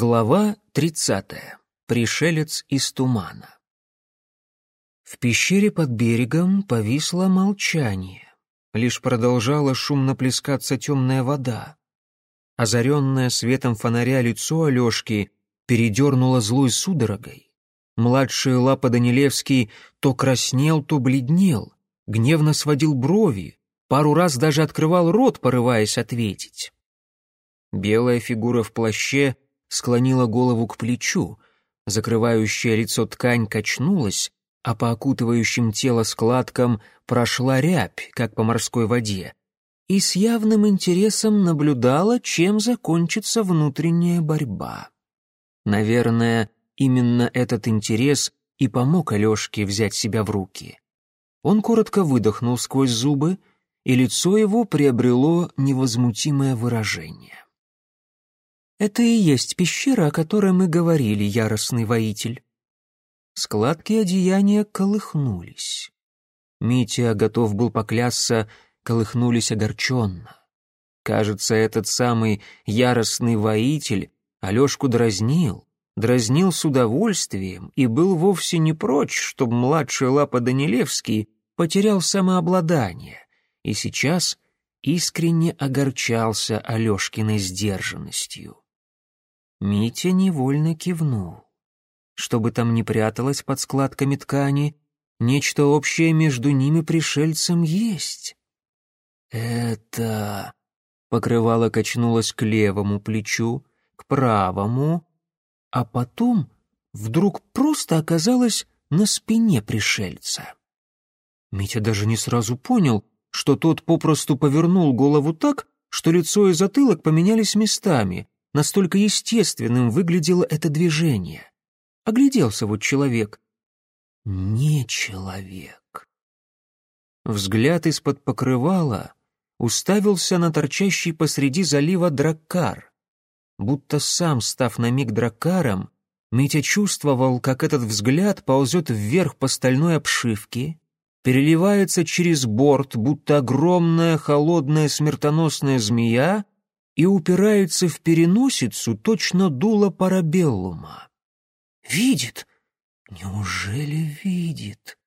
Глава 30. Пришелец из тумана. В пещере под берегом повисло молчание. Лишь продолжала шумно плескаться темная вода. Озаренное светом фонаря лицо Алешки передернуло злой судорогой. Младший Лапа Данилевский то краснел, то бледнел, гневно сводил брови, пару раз даже открывал рот, порываясь ответить. Белая фигура в плаще — склонила голову к плечу, закрывающая лицо ткань качнулась, а по окутывающим тело складкам прошла рябь, как по морской воде, и с явным интересом наблюдала, чем закончится внутренняя борьба. Наверное, именно этот интерес и помог Алешке взять себя в руки. Он коротко выдохнул сквозь зубы, и лицо его приобрело невозмутимое выражение. Это и есть пещера, о которой мы говорили, яростный воитель. Складки одеяния колыхнулись. Митя готов был поклясться, колыхнулись огорченно. Кажется, этот самый яростный воитель Алешку дразнил, дразнил с удовольствием и был вовсе не прочь, чтобы младший Лапа Данилевский потерял самообладание и сейчас искренне огорчался Алешкиной сдержанностью. Митя невольно кивнул. Что бы там ни пряталось под складками ткани, нечто общее между ними пришельцем есть. «Это...» — покрывало качнулось к левому плечу, к правому, а потом вдруг просто оказалось на спине пришельца. Митя даже не сразу понял, что тот попросту повернул голову так, что лицо и затылок поменялись местами, Настолько естественным выглядело это движение. Огляделся вот человек. Не человек. Взгляд из-под покрывала уставился на торчащий посреди залива драккар. Будто сам, став на миг драккаром, Митя чувствовал, как этот взгляд ползет вверх по стальной обшивке, переливается через борт, будто огромная холодная смертоносная змея, и упирается в переносицу точно дуло парабеллума. «Видит! Неужели видит?»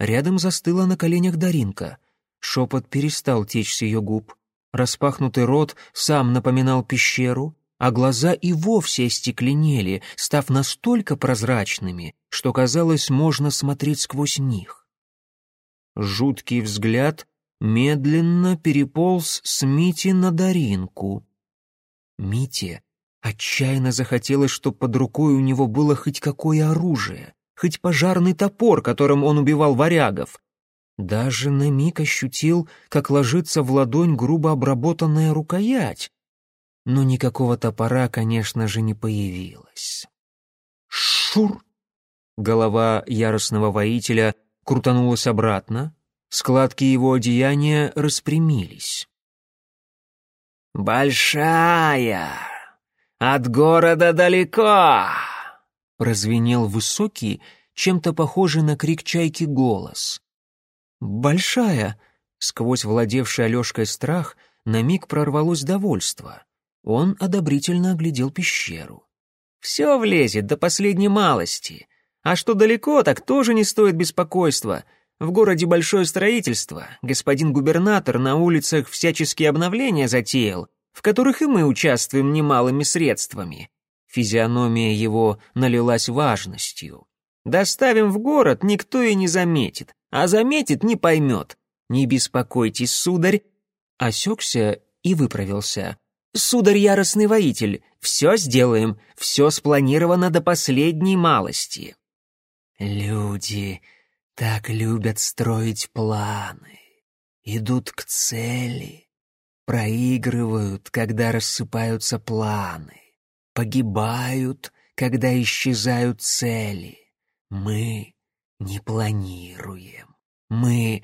Рядом застыла на коленях Даринка. Шепот перестал течь с ее губ. Распахнутый рот сам напоминал пещеру, а глаза и вовсе остекленели, став настолько прозрачными, что, казалось, можно смотреть сквозь них. Жуткий взгляд медленно переполз с Мити на Даринку. Мите отчаянно захотелось, чтобы под рукой у него было хоть какое оружие, хоть пожарный топор, которым он убивал варягов. Даже на миг ощутил, как ложится в ладонь грубо обработанная рукоять. Но никакого топора, конечно же, не появилось. Шур! Голова яростного воителя крутанулась обратно, Складки его одеяния распрямились. «Большая! От города далеко!» Прозвенел высокий, чем-то похожий на крик чайки голос. «Большая!» Сквозь владевший Алешкой страх на миг прорвалось довольство. Он одобрительно оглядел пещеру. «Все влезет до последней малости. А что далеко, так тоже не стоит беспокойства. В городе большое строительство, господин губернатор на улицах всяческие обновления затеял, в которых и мы участвуем немалыми средствами. Физиономия его налилась важностью. Доставим в город, никто и не заметит, а заметит, не поймет. Не беспокойтесь, сударь. Осекся и выправился. Сударь яростный воитель, все сделаем, все спланировано до последней малости. Люди, так любят строить планы, идут к цели, проигрывают, когда рассыпаются планы, погибают, когда исчезают цели. Мы не планируем, мы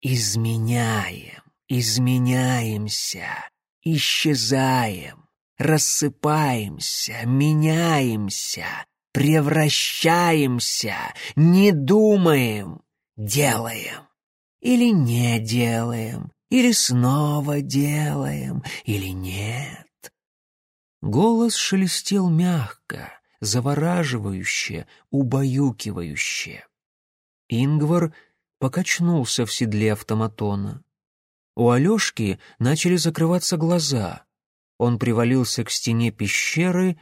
изменяем, изменяемся, исчезаем, рассыпаемся, меняемся, превращаемся, не думаем, делаем. Или не делаем, или снова делаем, или нет. Голос шелестел мягко, завораживающе, убаюкивающе. Ингвар покачнулся в седле автоматона. У Алешки начали закрываться глаза. Он привалился к стене пещеры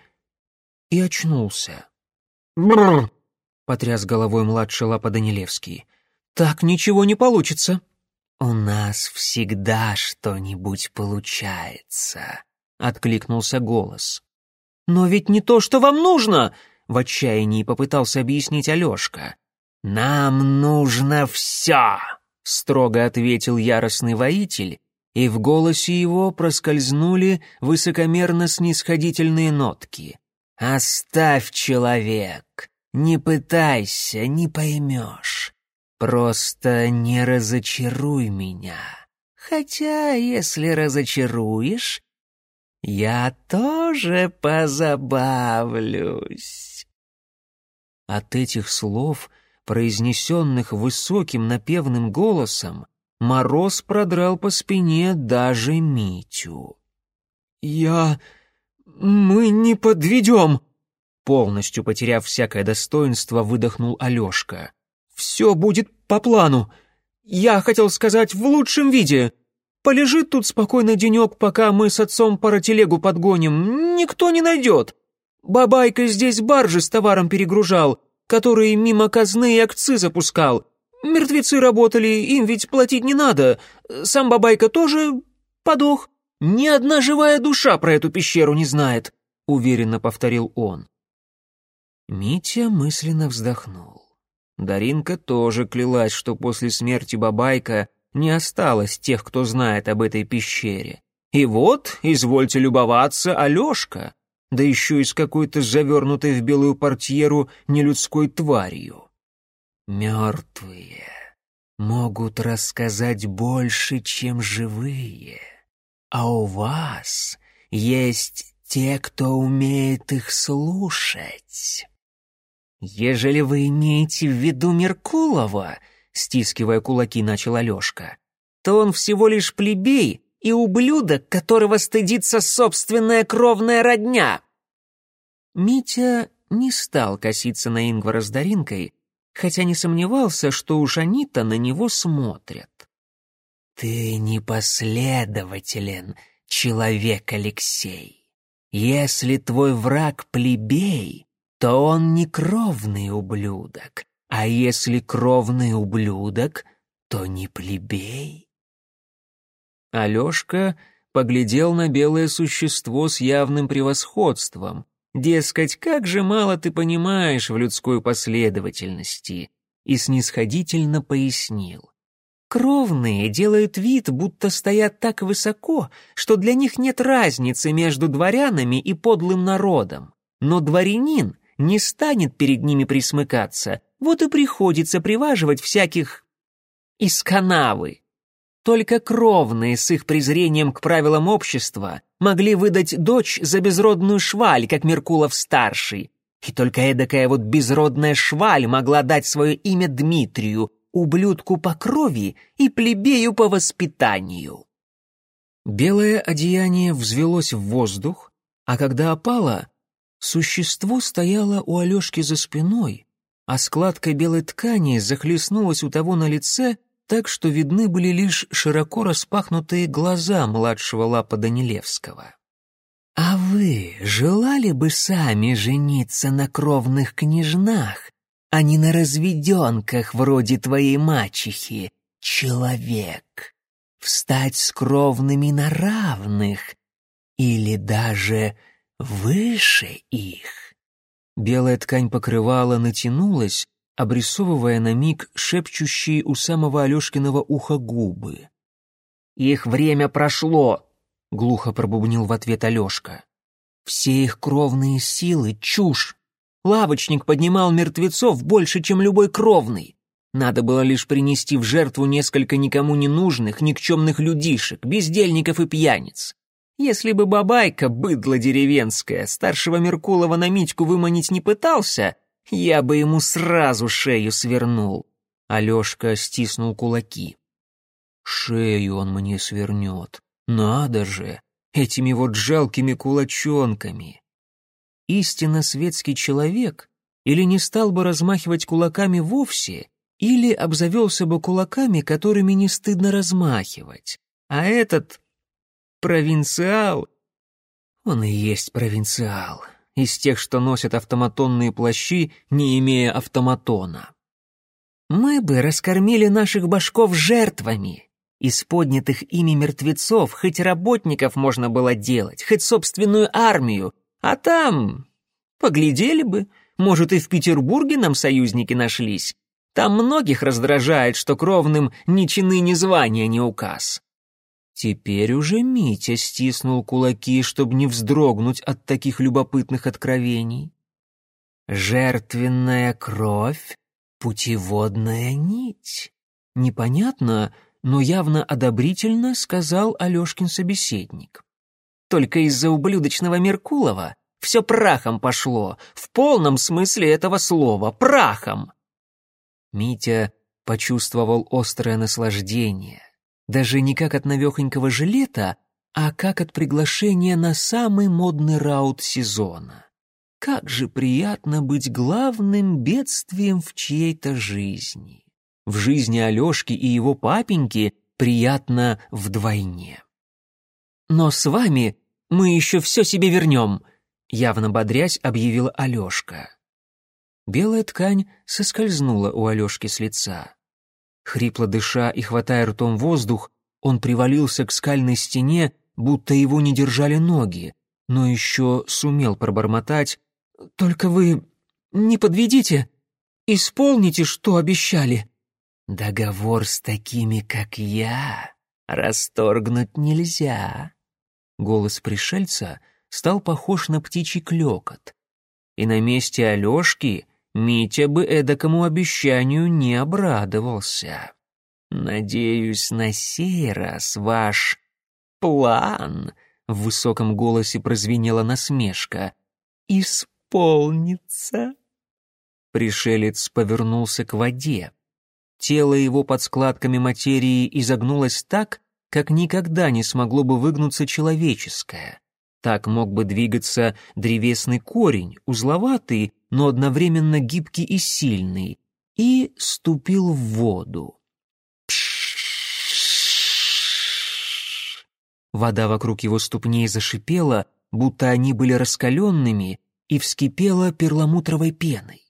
и очнулся. Бррр! потряс головой младший Лапа Данилевский. «Так ничего не получится». «У нас всегда что-нибудь получается», — откликнулся голос. «Но ведь не то, что вам нужно!» — в отчаянии попытался объяснить Алешка. «Нам нужно все!» — строго ответил яростный воитель, и в голосе его проскользнули высокомерно-снисходительные нотки. «Оставь, человек! Не пытайся, не поймешь. Просто не разочаруй меня. Хотя, если разочаруешь, я тоже позабавлюсь. От этих слов, произнесенных высоким напевным голосом, мороз продрал по спине даже Митю. «Я... мы не подведем!» Полностью потеряв всякое достоинство, выдохнул Алешка. Все будет по плану. Я хотел сказать, в лучшем виде. Полежит тут спокойно денек, пока мы с отцом паротелегу подгоним. Никто не найдет. Бабайка здесь баржи с товаром перегружал, который мимо казны и акцы запускал. Мертвецы работали, им ведь платить не надо. Сам Бабайка тоже подох. Ни одна живая душа про эту пещеру не знает», — уверенно повторил он. Митя мысленно вздохнул. Даринка тоже клялась, что после смерти Бабайка не осталось тех, кто знает об этой пещере. И вот, извольте любоваться, Алешка, да еще и с какой-то завернутой в белую портьеру нелюдской тварью. Мертвые могут рассказать больше, чем живые, а у вас есть те, кто умеет их слушать. «Ежели вы имеете в виду Меркулова», — стискивая кулаки, начал Алешка, «то он всего лишь плебей и ублюдок, которого стыдится собственная кровная родня». Митя не стал коситься на Ингвара с Даринкой, хотя не сомневался, что уж они-то на него смотрят. «Ты непоследователен, человек Алексей. Если твой враг плебей, то он не кровный ублюдок, а если кровный ублюдок, то не плебей. Алешка поглядел на белое существо с явным превосходством. Дескать, как же мало ты понимаешь в людской последовательности, и снисходительно пояснил. Кровные делают вид, будто стоят так высоко, что для них нет разницы между дворянами и подлым народом. Но дворянин не станет перед ними присмыкаться, вот и приходится приваживать всяких из канавы. Только кровные с их презрением к правилам общества могли выдать дочь за безродную шваль, как Меркулов-старший. И только эдакая вот безродная шваль могла дать свое имя Дмитрию, ублюдку по крови и плебею по воспитанию. Белое одеяние взвелось в воздух, а когда опало, Существо стояло у Алешки за спиной, а складка белой ткани захлестнулась у того на лице, так что видны были лишь широко распахнутые глаза младшего лапа Данилевского. «А вы желали бы сами жениться на кровных княжнах, а не на разведенках вроде твоей мачехи, человек? Встать с кровными на равных или даже выше их. Белая ткань покрывала натянулась, обрисовывая на миг шепчущие у самого Алешкиного уха губы. «Их время прошло!» — глухо пробубнил в ответ Алешка. «Все их кровные силы — чушь! Лавочник поднимал мертвецов больше, чем любой кровный. Надо было лишь принести в жертву несколько никому не нужных, никчемных людишек, бездельников и пьяниц. Если бы бабайка, быдло деревенская, старшего Меркулова на Митьку выманить не пытался, я бы ему сразу шею свернул. Алешка стиснул кулаки. Шею он мне свернет. Надо же! этими вот жалкими кулачонками. Истинно светский человек или не стал бы размахивать кулаками вовсе, или обзавелся бы кулаками, которыми не стыдно размахивать. А этот провинциал, он и есть провинциал, из тех, что носят автоматонные плащи, не имея автоматона. Мы бы раскормили наших башков жертвами. Из поднятых ими мертвецов хоть работников можно было делать, хоть собственную армию, а там... Поглядели бы, может, и в Петербурге нам союзники нашлись. Там многих раздражает, что кровным ни чины, ни звания не указ. Теперь уже Митя стиснул кулаки, чтобы не вздрогнуть от таких любопытных откровений. Жертвенная кровь путеводная нить. Непонятно, но явно одобрительно сказал Алешкин собеседник. Только из-за ублюдочного Меркулова все прахом пошло, в полном смысле этого слова, прахом. Митя почувствовал острое наслаждение, даже не как от навехонького жилета, а как от приглашения на самый модный раут сезона. Как же приятно быть главным бедствием в чьей-то жизни. В жизни Алешки и его папеньки приятно вдвойне. «Но с вами мы еще все себе вернем», — явно бодрясь объявила Алешка. Белая ткань соскользнула у Алешки с лица. Хрипло дыша и хватая ртом воздух, он привалился к скальной стене, будто его не держали ноги, но еще сумел пробормотать только вы не подведите, исполните, что обещали». «Договор с такими, как я, расторгнуть нельзя». Голос пришельца стал похож на птичий клёкот. И на месте Алёшки Митя бы эдакому обещанию не обрадовался. «Надеюсь, на сей раз ваш план...» В высоком голосе прозвенела насмешка. «Исполнится» исполнится». Пришелец повернулся к воде. Тело его под складками материи изогнулось так, как никогда не смогло бы выгнуться человеческое. Так мог бы двигаться древесный корень, узловатый, но одновременно гибкий и сильный, и ступил в воду. Вода вокруг его ступней зашипела, будто они были раскаленными, и вскипела перламутровой пеной.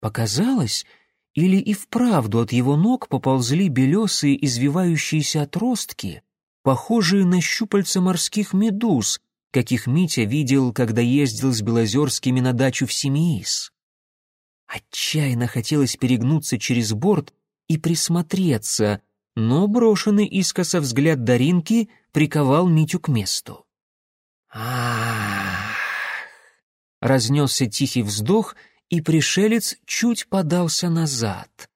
Показалось, или и вправду от его ног поползли белесые извивающиеся отростки, похожие на щупальца морских медуз, каких Митя видел, когда ездил с Белозерскими на дачу в Семиис. Отчаянно хотелось перегнуться через борт и присмотреться, но брошенный искоса взгляд Даринки приковал Митю к месту. а Разнесся тихий вздох, и пришелец чуть подался назад.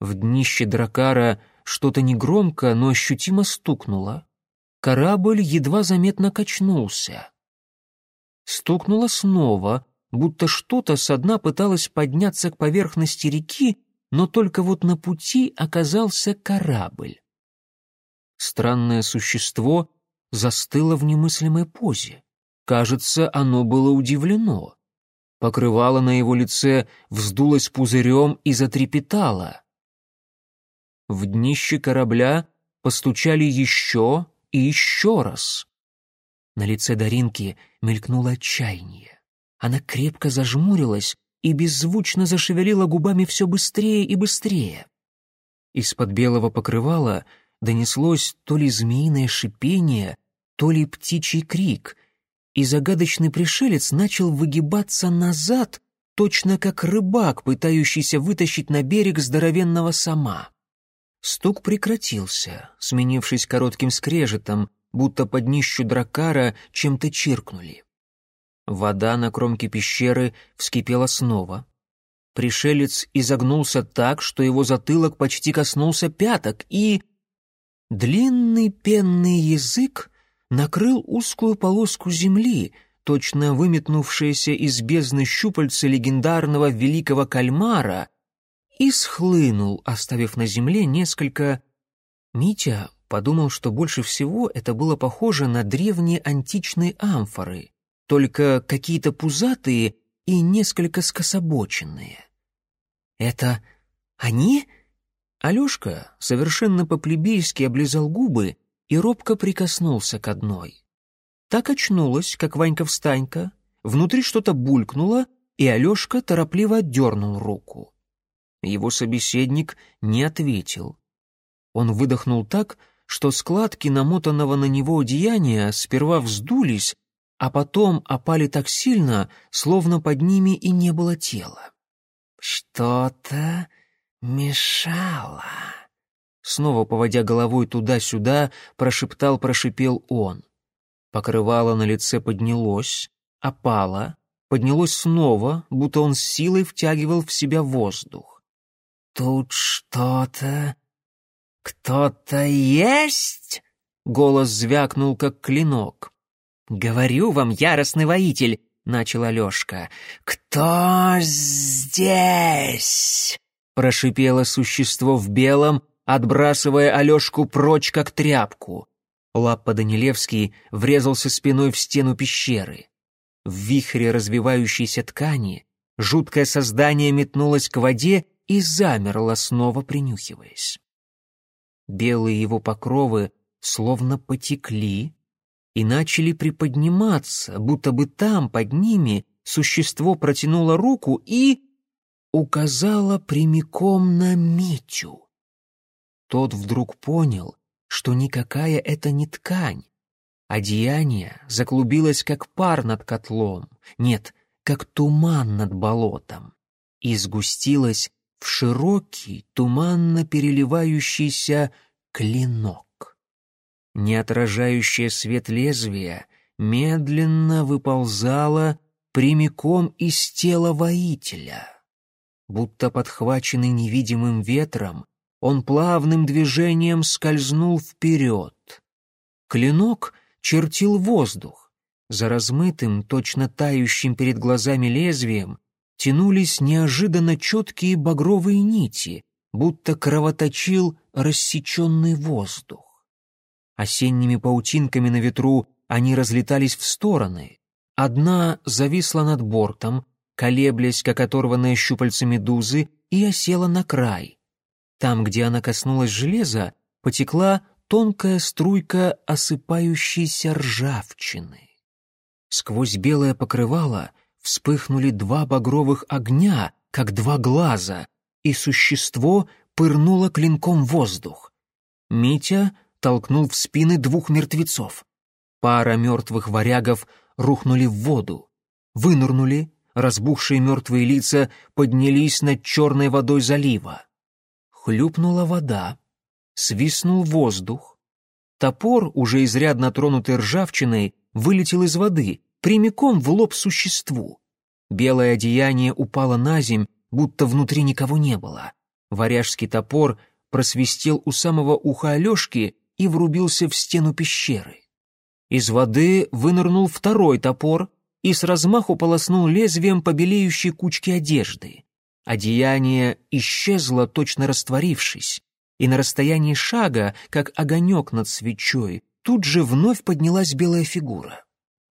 В днище дракара что-то негромко, но ощутимо стукнуло. Корабль едва заметно качнулся. Стукнуло снова, будто что-то со дна пыталось подняться к поверхности реки, но только вот на пути оказался корабль. Странное существо застыло в немыслимой позе. Кажется, оно было удивлено. Покрывало на его лице вздулось пузырем и затрепетало. В днище корабля постучали еще и еще раз. На лице Даринки мелькнуло отчаяние. Она крепко зажмурилась и беззвучно зашевелила губами все быстрее и быстрее. Из-под белого покрывала донеслось то ли змеиное шипение, то ли птичий крик — и загадочный пришелец начал выгибаться назад, точно как рыбак, пытающийся вытащить на берег здоровенного сама. Стук прекратился, сменившись коротким скрежетом, будто под днищу дракара чем-то чиркнули. Вода на кромке пещеры вскипела снова. Пришелец изогнулся так, что его затылок почти коснулся пяток, и... Длинный пенный язык накрыл узкую полоску земли, точно выметнувшееся из бездны щупальца легендарного великого кальмара, и схлынул, оставив на земле несколько... Митя подумал, что больше всего это было похоже на древние античные амфоры, только какие-то пузатые и несколько скособоченные. «Это они?» Алешка совершенно по-плебейски облизал губы и робко прикоснулся к одной. Так очнулась, как Ванька-встанька, внутри что-то булькнуло, и Алешка торопливо отдернул руку. Его собеседник не ответил. Он выдохнул так, что складки намотанного на него одеяния сперва вздулись, а потом опали так сильно, словно под ними и не было тела. «Что-то мешало», — снова поводя головой туда-сюда, прошептал-прошипел он. Покрывало на лице поднялось, опало, поднялось снова, будто он с силой втягивал в себя воздух. «Тут что-то... кто-то есть?» Голос звякнул, как клинок. «Говорю вам, яростный воитель!» — начал Алешка. «Кто здесь?» — прошипело существо в белом, отбрасывая Алешку прочь, как тряпку. Лаппа Данилевский врезался спиной в стену пещеры. В вихре развивающейся ткани жуткое создание метнулось к воде и замерло, снова принюхиваясь. Белые его покровы словно потекли, и начали приподниматься, будто бы там, под ними, существо протянуло руку и указало прямиком на Митю. Тот вдруг понял, что никакая это не ткань. Одеяние заклубилось, как пар над котлом, нет, как туман над болотом, и сгустилось в широкий, туманно переливающийся клинок не отражающее свет лезвия, медленно выползала прямиком из тела воителя. Будто подхваченный невидимым ветром, он плавным движением скользнул вперед. Клинок чертил воздух. За размытым, точно тающим перед глазами лезвием тянулись неожиданно четкие багровые нити, будто кровоточил рассеченный воздух. Осенними паутинками на ветру они разлетались в стороны. Одна зависла над бортом, колеблясь, как оторванная щупальца медузы, и осела на край. Там, где она коснулась железа, потекла тонкая струйка осыпающейся ржавчины. Сквозь белое покрывало вспыхнули два багровых огня, как два глаза, и существо пырнуло клинком воздух. Митя толкнул в спины двух мертвецов. Пара мертвых варягов рухнули в воду, вынырнули, разбухшие мертвые лица поднялись над черной водой залива. Хлюпнула вода, свистнул воздух. Топор, уже изрядно тронутый ржавчиной, вылетел из воды, прямиком в лоб существу. Белое одеяние упало на земь, будто внутри никого не было. Варяжский топор просвистел у самого уха Алешки и врубился в стену пещеры. Из воды вынырнул второй топор и с размаху полоснул лезвием по кучке одежды. Одеяние исчезло, точно растворившись, и на расстоянии шага, как огонек над свечой, тут же вновь поднялась белая фигура.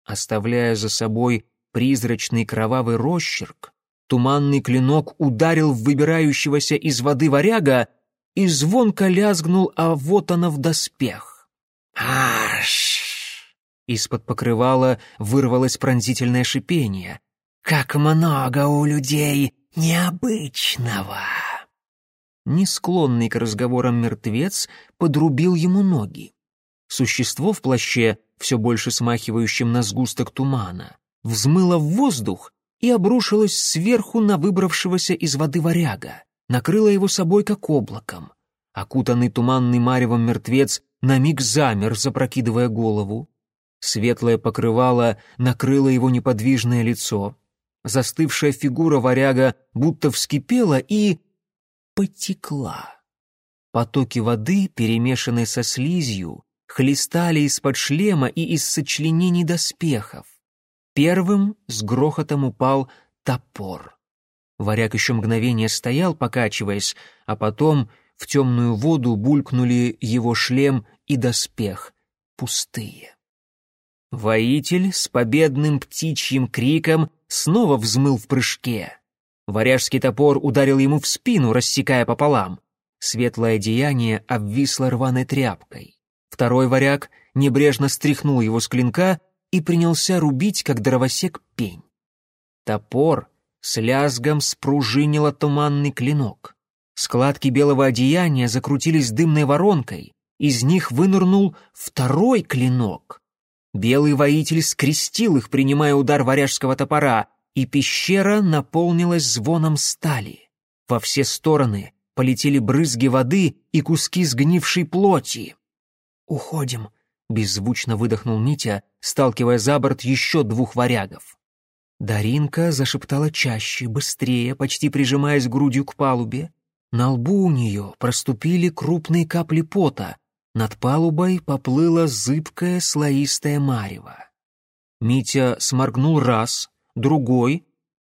Оставляя за собой призрачный кровавый росчерк, туманный клинок ударил в выбирающегося из воды варяга и звонко лязгнул, а вот она в доспех. «Аш!» Из-под покрывала вырвалось пронзительное шипение. «Как много у людей необычного!» Не склонный к разговорам мертвец подрубил ему ноги. Существо в плаще, все больше смахивающем на сгусток тумана, взмыло в воздух и обрушилось сверху на выбравшегося из воды варяга накрыло его собой как облаком. Окутанный туманный маревом мертвец на миг замер, запрокидывая голову. Светлое покрывало накрыло его неподвижное лицо. Застывшая фигура варяга будто вскипела и... потекла. Потоки воды, перемешанные со слизью, хлестали из-под шлема и из сочленений доспехов. Первым с грохотом упал топор. Варяг еще мгновение стоял, покачиваясь, а потом в темную воду булькнули его шлем и доспех пустые. Воитель с победным птичьим криком снова взмыл в прыжке. Варяжский топор ударил ему в спину, рассекая пополам. Светлое одеяние обвисло рваной тряпкой. Второй варяг небрежно стряхнул его с клинка и принялся рубить, как дровосек, пень. Топор с лязгом спружинило туманный клинок. Складки белого одеяния закрутились дымной воронкой, из них вынырнул второй клинок. Белый воитель скрестил их, принимая удар варяжского топора, и пещера наполнилась звоном стали. Во все стороны полетели брызги воды и куски сгнившей плоти. «Уходим», — беззвучно выдохнул Митя, сталкивая за борт еще двух варягов. Даринка зашептала чаще, быстрее, почти прижимаясь грудью к палубе. На лбу у нее проступили крупные капли пота, над палубой поплыло зыбкое слоистое марево. Митя сморгнул раз, другой,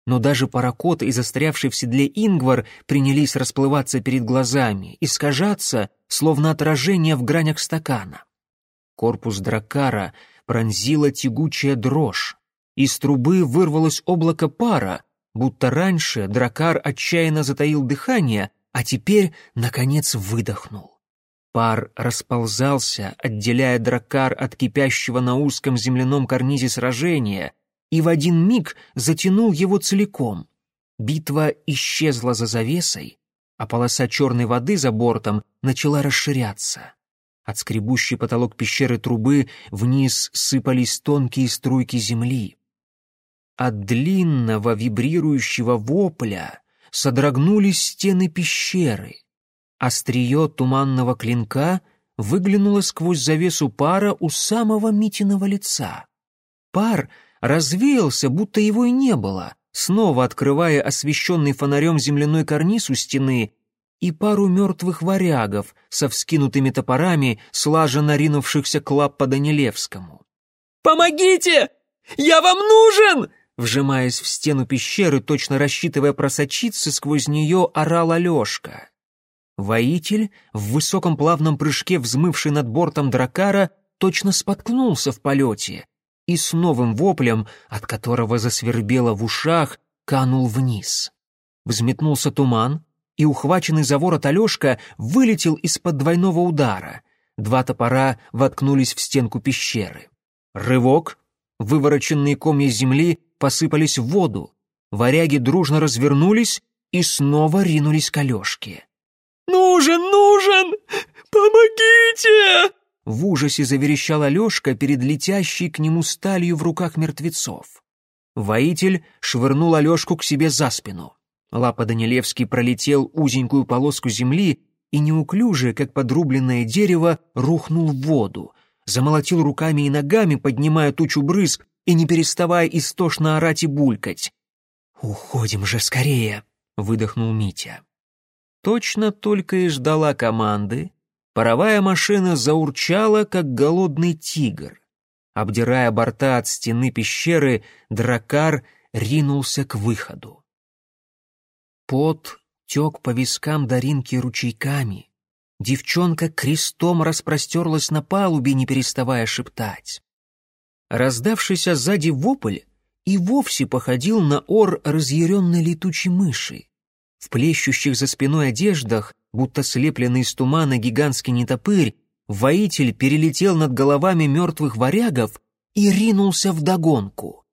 но даже паракот и застрявший в седле Ингвар принялись расплываться перед глазами, искажаться, словно отражение в гранях стакана. Корпус дракара пронзила тягучая дрожь. Из трубы вырвалось облако пара, будто раньше дракар отчаянно затаил дыхание, а теперь, наконец, выдохнул. Пар расползался, отделяя дракар от кипящего на узком земляном карнизе сражения, и в один миг затянул его целиком. Битва исчезла за завесой, а полоса черной воды за бортом начала расширяться. От скребущий потолок пещеры трубы вниз сыпались тонкие струйки земли. От длинного вибрирующего вопля содрогнулись стены пещеры — Острие туманного клинка выглянуло сквозь завесу пара у самого Митиного лица. Пар развеялся, будто его и не было, снова открывая освещенный фонарем земляной карниз у стены и пару мертвых варягов со вскинутыми топорами, слаженно ринувшихся к лап по Данилевскому. «Помогите! Я вам нужен!» Вжимаясь в стену пещеры, точно рассчитывая просочиться, сквозь нее орал Алешка. Воитель, в высоком плавном прыжке взмывший над бортом дракара, точно споткнулся в полете и с новым воплем, от которого засвербело в ушах, канул вниз. Взметнулся туман, и ухваченный за ворот Алешка вылетел из-под двойного удара. Два топора воткнулись в стенку пещеры. Рывок, вывороченные комья земли посыпались в воду. Варяги дружно развернулись и снова ринулись к Алешке. «Нужен, нужен! Помогите!» В ужасе заверещал Алешка перед летящей к нему сталью в руках мертвецов. Воитель швырнул Алешку к себе за спину. Лапа Данилевский пролетел узенькую полоску земли и неуклюже, как подрубленное дерево, рухнул в воду. Замолотил руками и ногами, поднимая тучу брызг и не переставая истошно орать и булькать. «Уходим же скорее!» — выдохнул Митя точно только и ждала команды, паровая машина заурчала, как голодный тигр. Обдирая борта от стены пещеры, дракар ринулся к выходу. Пот тек по вискам Даринки ручейками. Девчонка крестом распростерлась на палубе, не переставая шептать. Раздавшийся сзади вопль и вовсе походил на ор разъяренной летучей мыши. В плещущих за спиной одеждах, будто слепленный из тумана гигантский нетопырь, воитель перелетел над головами мертвых варягов и ринулся в догонку.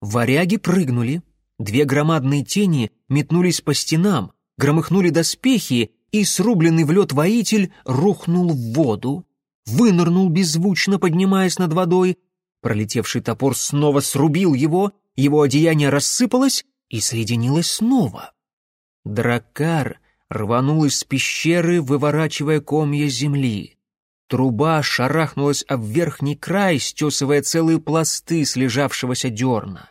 Варяги прыгнули, две громадные тени метнулись по стенам, громыхнули доспехи, и срубленный в лед воитель рухнул в воду, вынырнул беззвучно, поднимаясь над водой. Пролетевший топор снова срубил его, его одеяние рассыпалось и соединилось снова. Дракар рванул из пещеры, выворачивая комья земли. Труба шарахнулась об верхний край, стесывая целые пласты слежавшегося дерна.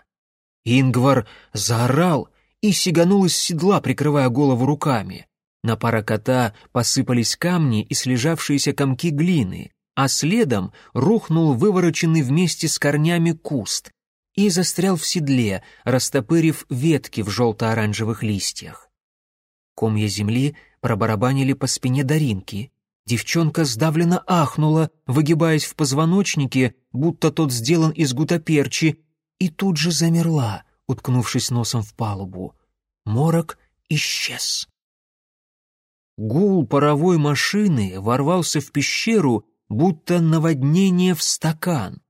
Ингвар заорал и сиганул из седла, прикрывая голову руками. На пара посыпались камни и слежавшиеся комки глины, а следом рухнул вывороченный вместе с корнями куст и застрял в седле, растопырив ветки в желто-оранжевых листьях. Комья земли пробарабанили по спине Даринки. Девчонка сдавленно ахнула, выгибаясь в позвоночнике, будто тот сделан из гутаперчи, и тут же замерла, уткнувшись носом в палубу. Морок исчез. Гул паровой машины ворвался в пещеру, будто наводнение в стакан.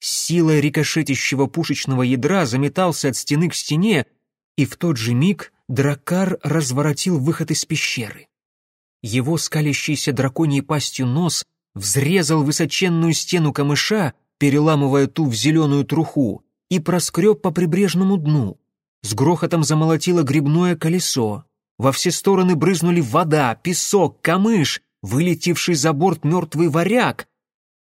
С силой рикошетящего пушечного ядра заметался от стены к стене, и в тот же миг дракар разворотил выход из пещеры. Его скалящийся драконьей пастью нос взрезал высоченную стену камыша, переламывая ту в зеленую труху, и проскреб по прибрежному дну. С грохотом замолотило грибное колесо. Во все стороны брызнули вода, песок, камыш, вылетевший за борт мертвый варяг.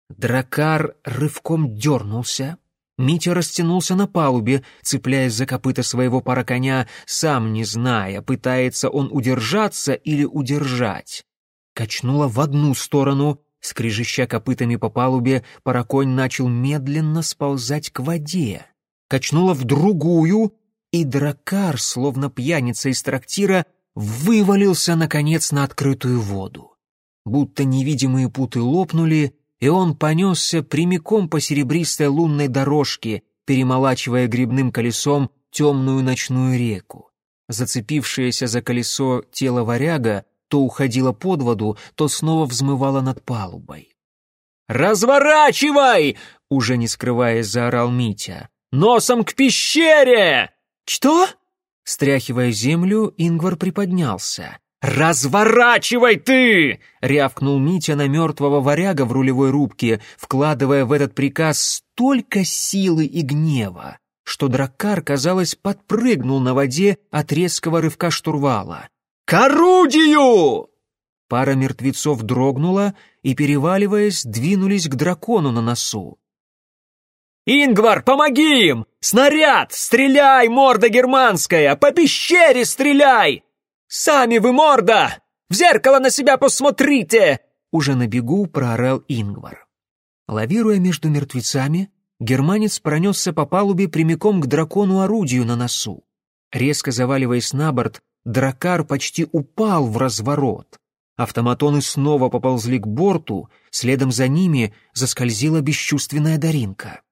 Дракар рывком дернулся, Митя растянулся на палубе, цепляясь за копыта своего параконя, сам не зная, пытается он удержаться или удержать. Качнуло в одну сторону, скрежеща копытами по палубе, параконь начал медленно сползать к воде. Качнуло в другую, и дракар, словно пьяница из трактира, вывалился, наконец, на открытую воду. Будто невидимые путы лопнули, и он понесся прямиком по серебристой лунной дорожке, перемолачивая грибным колесом темную ночную реку. Зацепившееся за колесо тело варяга то уходило под воду, то снова взмывало над палубой. «Разворачивай!» — уже не скрываясь, заорал Митя. «Носом к пещере!» «Что?» Стряхивая землю, Ингвар приподнялся. «Разворачивай ты!» — рявкнул Митя на мертвого варяга в рулевой рубке, вкладывая в этот приказ столько силы и гнева, что драккар, казалось, подпрыгнул на воде от резкого рывка штурвала. «К орудию!» Пара мертвецов дрогнула и, переваливаясь, двинулись к дракону на носу. «Ингвар, помоги им! Снаряд! Стреляй, морда германская! По пещере стреляй!» «Сами вы морда! В зеркало на себя посмотрите!» Уже на бегу проорал Ингвар. Лавируя между мертвецами, германец пронесся по палубе прямиком к дракону-орудию на носу. Резко заваливаясь на борт, дракар почти упал в разворот. Автоматоны снова поползли к борту, следом за ними заскользила бесчувственная Даринка.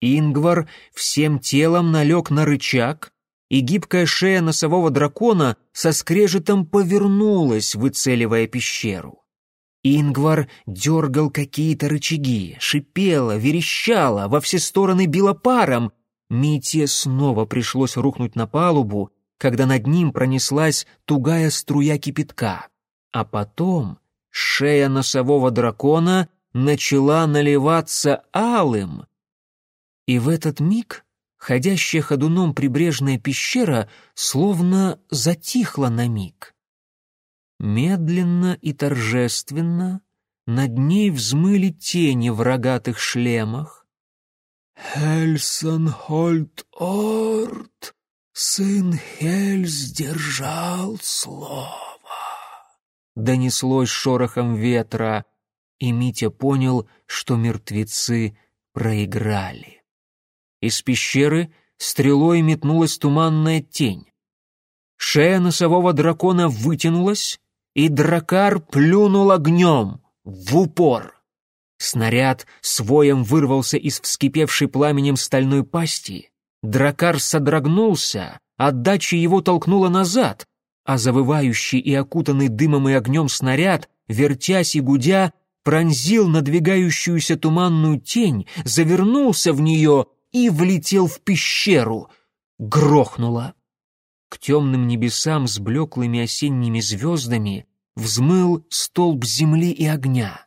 Ингвар всем телом налег на рычаг, и гибкая шея носового дракона со скрежетом повернулась, выцеливая пещеру. Ингвар дергал какие-то рычаги, шипела, верещала, во все стороны била паром. Мите снова пришлось рухнуть на палубу, когда над ним пронеслась тугая струя кипятка. А потом шея носового дракона начала наливаться алым. И в этот миг ходящая ходуном прибрежная пещера словно затихла на миг. Медленно и торжественно над ней взмыли тени в рогатых шлемах. «Хельсонхольд Орд, сын Хель, сдержал слово!» Донеслось шорохом ветра, и Митя понял, что мертвецы проиграли. Из пещеры стрелой метнулась туманная тень. Шея носового дракона вытянулась, и дракар плюнул огнем в упор. Снаряд своем вырвался из вскипевшей пламенем стальной пасти. Дракар содрогнулся, отдача его толкнула назад, а завывающий и окутанный дымом и огнем снаряд, вертясь и гудя, пронзил надвигающуюся туманную тень, завернулся в нее и влетел в пещеру. Грохнуло. К темным небесам с блеклыми осенними звездами взмыл столб земли и огня.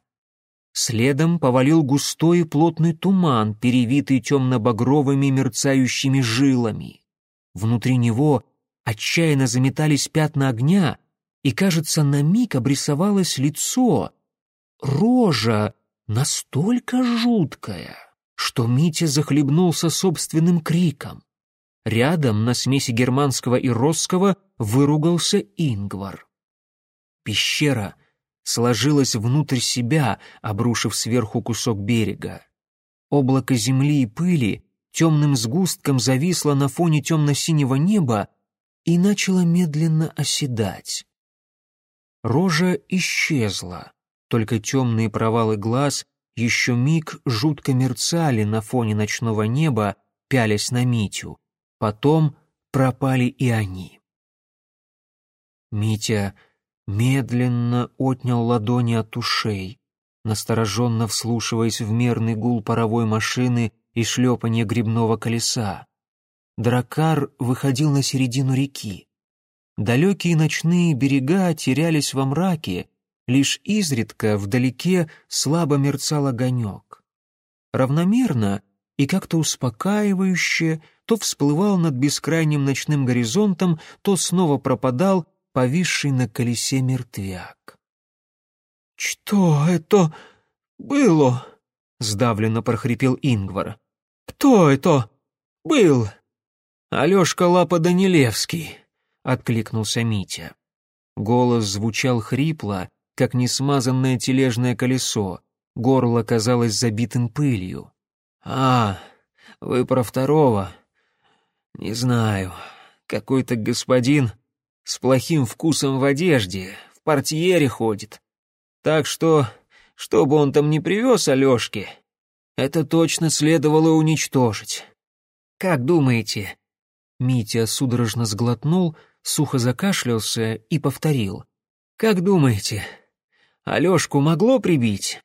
Следом повалил густой и плотный туман, перевитый темно-багровыми мерцающими жилами. Внутри него отчаянно заметались пятна огня, и, кажется, на миг обрисовалось лицо, рожа настолько жуткая, что Митя захлебнулся собственным криком. Рядом, на смеси германского и росского, выругался Ингвар. Пещера сложилась внутрь себя, обрушив сверху кусок берега. Облако земли и пыли темным сгустком зависло на фоне темно-синего неба и начало медленно оседать. Рожа исчезла, Только темные провалы глаз еще миг жутко мерцали на фоне ночного неба, пялясь на Митю. Потом пропали и они. Митя медленно отнял ладони от ушей, настороженно вслушиваясь в мерный гул паровой машины и шлепанье грибного колеса. Дракар выходил на середину реки. Далекие ночные берега терялись во мраке, лишь изредка вдалеке слабо мерцал огонек. Равномерно и как-то успокаивающе то всплывал над бескрайним ночным горизонтом, то снова пропадал, повисший на колесе мертвяк. «Что это было?» — сдавленно прохрипел Ингвар. «Кто это был?» «Алешка Лапа Данилевский», — откликнулся Митя. Голос звучал хрипло, как несмазанное тележное колесо, горло казалось забитым пылью. «А, вы про второго?» «Не знаю. Какой-то господин с плохим вкусом в одежде, в портьере ходит. Так что, что бы он там ни привез Алешке, это точно следовало уничтожить. Как думаете?» Митя судорожно сглотнул, сухо закашлялся и повторил. «Как думаете, Алешку могло прибить?»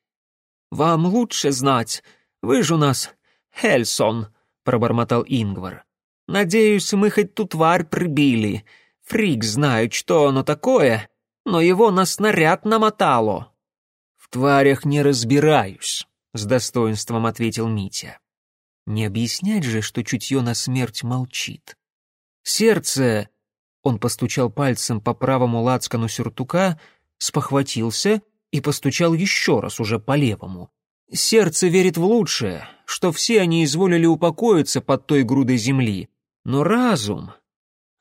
«Вам лучше знать. Вы же у нас Хельсон», — пробормотал Ингвар. «Надеюсь, мы хоть ту тварь прибили. Фрик знает, что оно такое, но его на снаряд намотало». «В тварях не разбираюсь», — с достоинством ответил Митя. Не объяснять же, что чутье на смерть молчит. Сердце, он постучал пальцем по правому лацкану сюртука, спохватился и постучал еще раз уже по левому. Сердце верит в лучшее, что все они изволили упокоиться под той грудой земли. Но разум...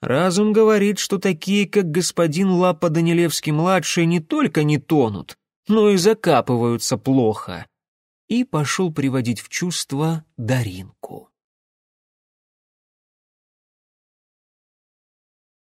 Разум говорит, что такие, как господин Лапа Данилевский-младший, не только не тонут, но и закапываются плохо. И пошел приводить в чувство Даринку.